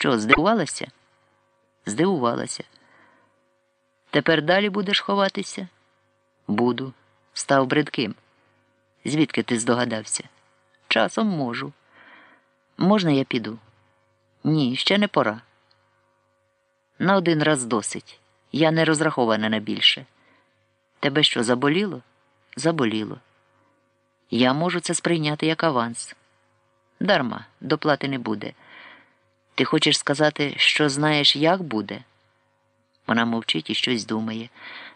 Що, здивувалася? Здивувалася. Тепер далі будеш ховатися? Буду. Став бридким. Звідки ти здогадався? Часом можу. Можна я піду? Ні, ще не пора. На один раз досить. Я не розрахована на більше. Тебе що, заболіло? Заболіло. Я можу це сприйняти як аванс. Дарма, доплати не буде. Ти хочеш сказати, що знаєш, як буде? Вона мовчить і щось думає,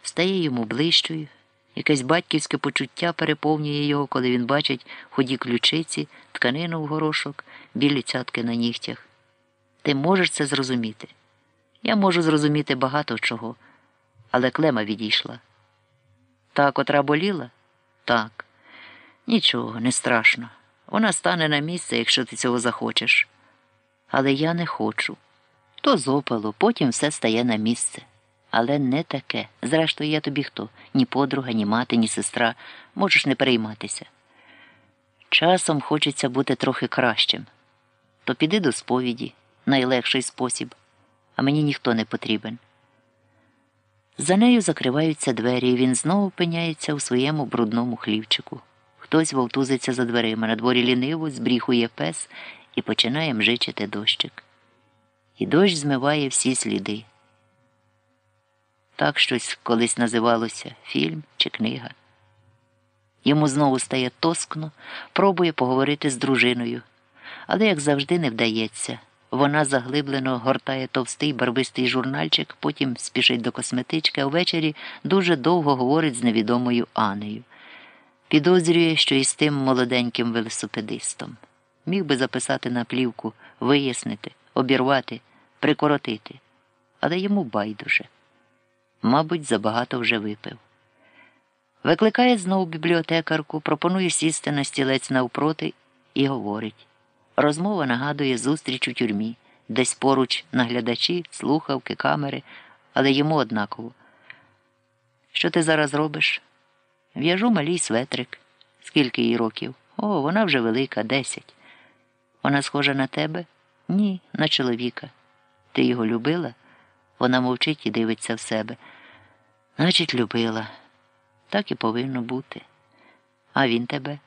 стає йому ближчою. Якесь батьківське почуття переповнює його, коли він бачить ході ключиці, тканину в горошок, білі цятки на нігтях. Ти можеш це зрозуміти. Я можу зрозуміти багато чого, але клема відійшла. Та, котра боліла? Так. Нічого, не страшно. Вона стане на місце, якщо ти цього захочеш. Але я не хочу. То зопало, потім все стає на місце. Але не таке. Зрештою, я тобі хто? Ні подруга, ні мати, ні сестра. Можеш не перейматися. Часом хочеться бути трохи кращим. То піди до сповіді, найлегший спосіб, а мені ніхто не потрібен. За нею закриваються двері, і він знову опиняється у своєму брудному хлівчику. Хтось вовтузиться за дверима, на дворі ліниво збріхує пес і починає мжичити дощик. І дощ змиває всі сліди. Так щось колись називалося фільм чи книга. Йому знову стає тоскно, пробує поговорити з дружиною, але, як завжди, не вдається. Вона заглиблено гортає товстий барвистий журнальчик, потім спішить до косметички, а ввечері дуже довго говорить з невідомою Анею. Підозрює, що із тим молоденьким велосипедистом. Міг би записати на плівку, вияснити, обірвати, прикоротити, але йому байдуже. Мабуть, забагато вже випив. Викликає знову бібліотекарку, пропонує сісти на стілець навпроти і говорить. Розмова нагадує зустріч у тюрмі, десь поруч наглядачі, слухавки, камери, але йому однаково. Що ти зараз робиш? В'яжу малій светрик. Скільки їй років? О, вона вже велика, десять. Вона схожа на тебе? Ні, на чоловіка. Ти його любила? Вона мовчить і дивиться в себе. Значить, любила. Так і повинно бути. А він тебе?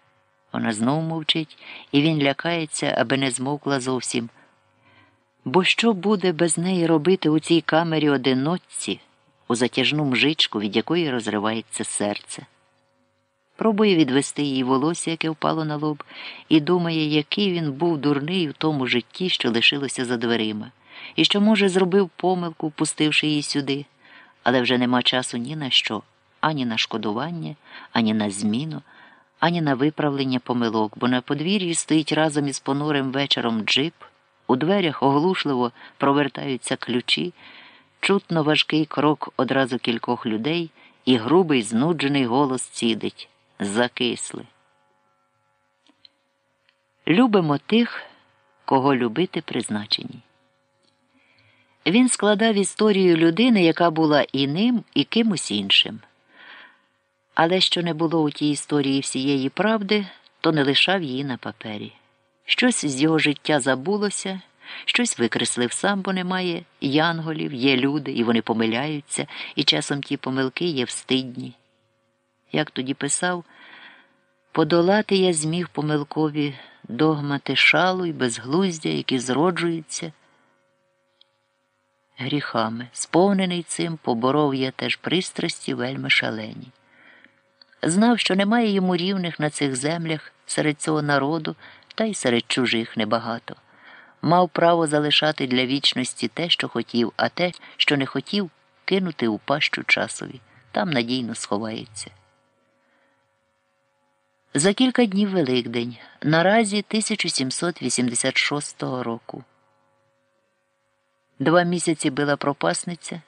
Вона знову мовчить, і він лякається, аби не змовкла зовсім. Бо що буде без неї робити у цій камері одиночці, у затяжну мжичку, від якої розривається серце? Пробує відвести її волосся, яке впало на лоб, і думає, який він був дурний у тому житті, що лишилося за дверима, і що, може, зробив помилку, впустивши її сюди, але вже нема часу ні на що, ані на шкодування, ані на зміну, ані на виправлення помилок, бо на подвір'ї стоїть разом із понурим вечором джип, у дверях оглушливо провертаються ключі, чутно важкий крок одразу кількох людей, і грубий знуджений голос цідить закисли. Любимо тих, кого любити призначені. Він складав історію людини, яка була і ним, і кимось іншим. Але що не було у тій історії всієї правди, то не лишав її на папері. Щось з його життя забулося, щось викреслив сам, бо немає янголів, є люди, і вони помиляються, і часом ті помилки є встидні. Як тоді писав, подолати я зміг помилкові догмати шалу й безглуздя, які зроджуються гріхами. Сповнений цим поборов я теж пристрасті вельми шалені. Знав, що немає йому рівних на цих землях серед цього народу, та й серед чужих небагато. Мав право залишати для вічності те, що хотів, а те, що не хотів, кинути у пащу часові. Там надійно сховається. За кілька днів Великдень, наразі 1786 року. Два місяці била пропасниця.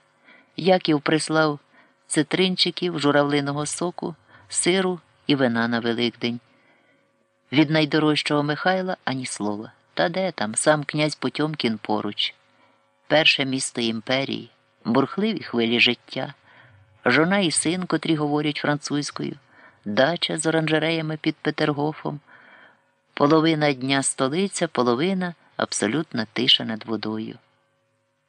Яків прислав цитринчиків, журавлиного соку, сиру і вина на Великдень. Від найдорожчого Михайла ані слова. Та де там сам князь Потьомкін поруч, перше місто імперії, бурхливі хвилі життя, жона і син, котрі говорять французькою дача з оранжереями під Петергофом, половина дня столиця, половина абсолютна тиша над водою.